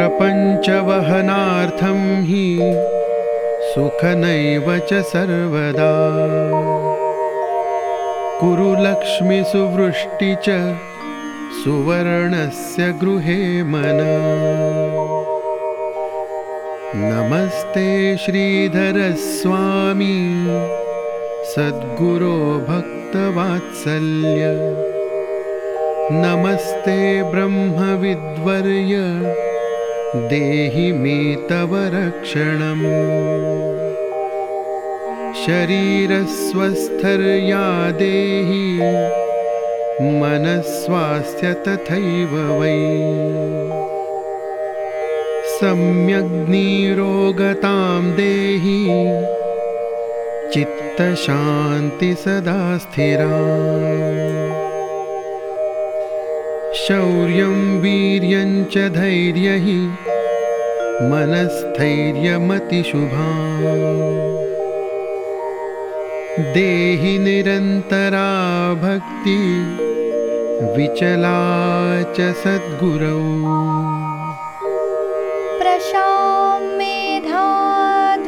प्रपञ्चवहनार्थं हि सुखनैव च सर्वदा। कुरुलक्ष्मीसुवृष्टि च सुवर्णस्य गृहे मन। नमस्ते श्रीधरस्वामी सद्गुरो भक्तवात्सल्य। नमस्ते ब्रह्मविद्वर्य देहि मे तव रक्षणम्। शरीरस्वस्थर्या देहि मनस्वास्थ्य तथैव वै। सम्यग्निरोगतां देहि चित्तशान्ति सदा स्थिरा शौर्यं वीर्यञ्च धैर्यं हि मनस्थैर्यमतिशुभा देहि निरन्तरा भक्ति विचला च सद्गुरौ। प्रशामेधा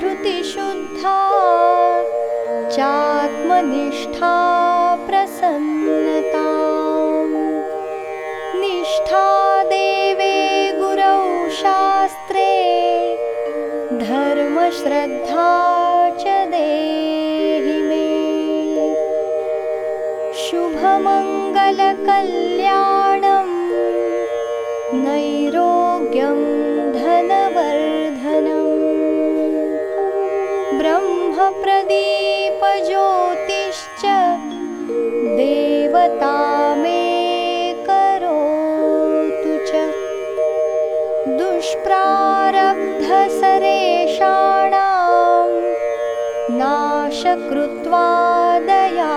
धृतिशुद्धा चात्मनिष्ठा निष्ठा देवे गुरौ शास्त्रे धर्मश्रद्धा च देहि मे। शुभमङ्गलकल्याणं नैरोग्यं धनवर्धनम् ब्रह्मप्रदीपज्योतिश्च नाशकृत्वा दयानिधि।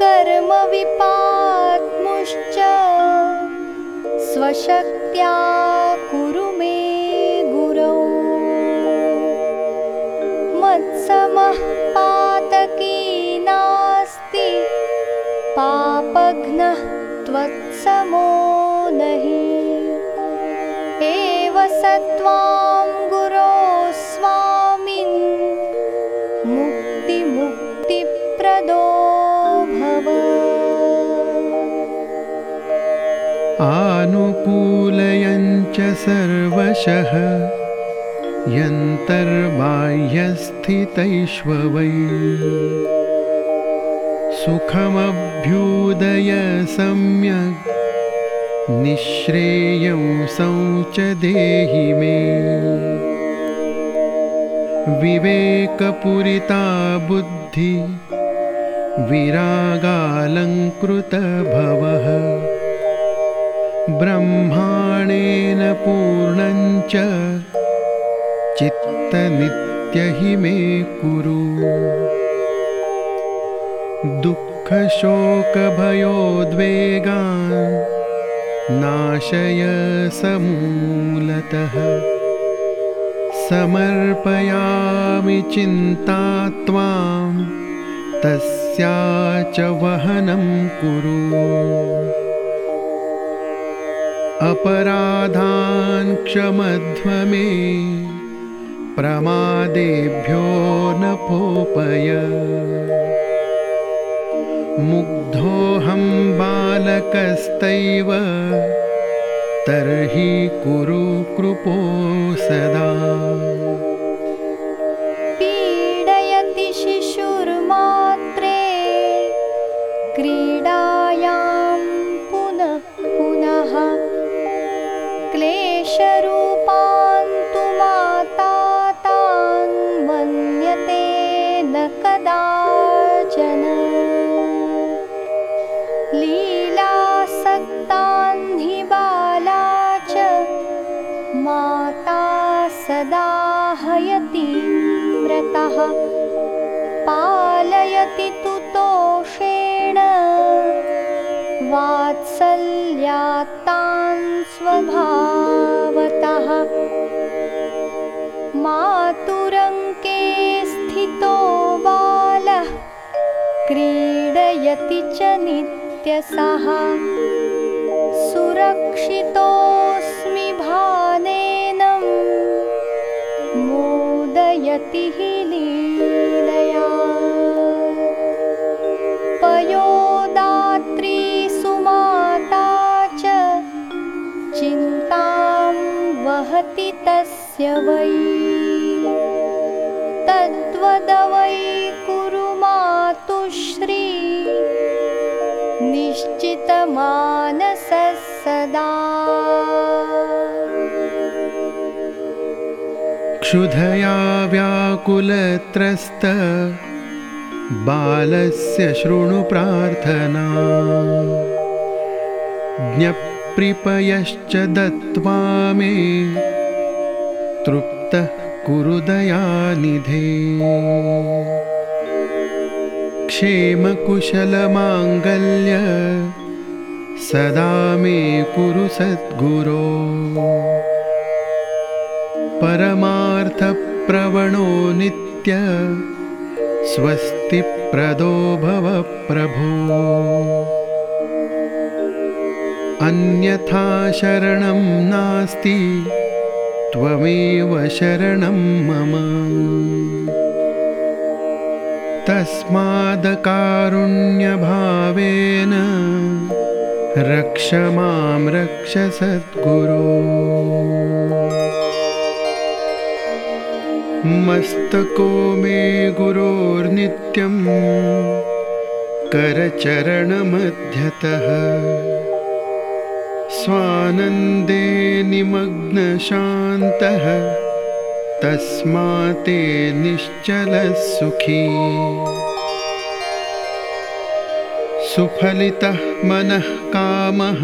कर्मविपात्मुश्च स्वशक्त्या कुरु मे गुरौ। मत्समः पातकी नास्ति पापघ्नः त्वत्समो नहि। एव सत्त्वां मुक्तिमुक्तिप्रदो भव। आनुकूलयञ्च सर्वशः यन्तर्बाह्यस्थितैष्व सुखमभ्युदय सम्यक् निःश्रेयं च देहि मे। विवेकपुरिता बुद्धि विरागालङ्कृतभवः। ब्रह्माणेन पूर्णञ्च चित्तनित्य हि मे कुरु। दुःखशोकभयोद्वेगान् नाशय समूलतः। समर्पयामि चिन्ता त्वां तस्या च वहनं कुरु। अपराधान् क्षमध्व मे प्रमादेभ्यो न पोपय। मुग्धोऽहं बालकस्तैव तर्हि कुरु कृपो सदा व्रतः पालयति तु तोषेण वात्सल्यात्तान् स्वभावतः मातुरङ्के स्थितो बालः क्रीडयति च नित्यसः। सुरक् हि लीलया। पयोदात्री सुमाता च चिन्तां वहति तस्य वै। तद्वदवै कुरु मातुश्री निश्चितमानसः सदा क्षुधया व्याकुलत्रस्त बालस्य शृणु प्रार्थना। ज्ञप्रिपयश्च दत्त्वा मे तृप्तः कुरु दयानिधे। क्षेमकुशलमाङ्गल्य सदा मे कुरु सद्गुरो परमार्थप्रवणो नित्य स्वस्तिप्रदो भव प्रभो अन्यथा शरणं नास्ति त्वमेव शरणं मम। तस्मादकारुण्यभावेन रक्ष मां रक्ष सद्गुरो मस्तको मे गुरोर्नित्यं करचरणमध्यतः। स्वानन्दे निमग्नशान्तः तस्माते निश्चलः सुखी सुफलितः मनः कामः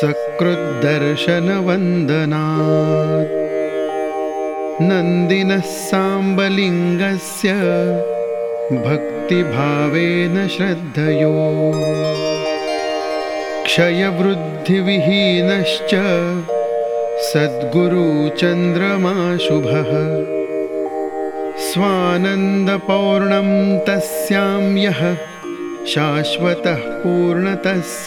सकृद्दर्शनवन्दनात् नन्दिनः साम्बलिङ्गस्य भक्तिभावेन श्रद्धयो। क्षयवृद्धिविहीनश्च सद्गुरुचन्द्रमाशुभः। स्वानन्दपौर्णं तस्यां यः शाश्वतः पूर्णतः स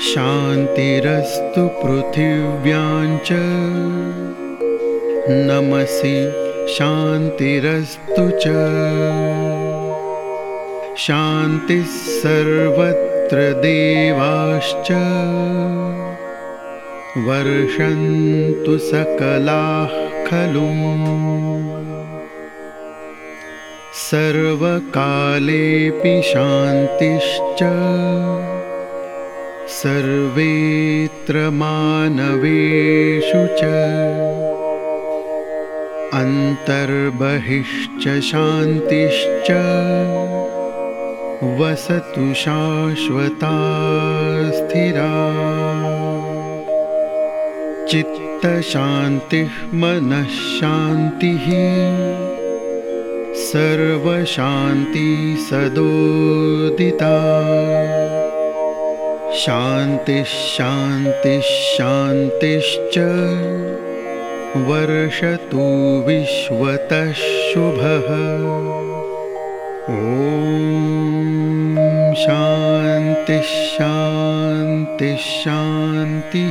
शान्तिरस्तु पृथिव्यां च। नमसि शान्तिरस्तु च। शान्तिः सर्वत्र देवाश्च। वर्षन्तु सकलाः खलु। सर्वकालेऽपि शान्तिश्च सर्वेत्र मानवेषु च अन्तर्बहिश्च शान्तिश्च वसतु शाश्वता स्थिरा। चित्तशान्तिः मनःशान्तिः सर्वशान्ति सदोदिता शान्तिः शान्तिः शान्तिश्च वर्षतु विश्वतः शुभः। ॐ शान्तिः शान्तिः शान्तिः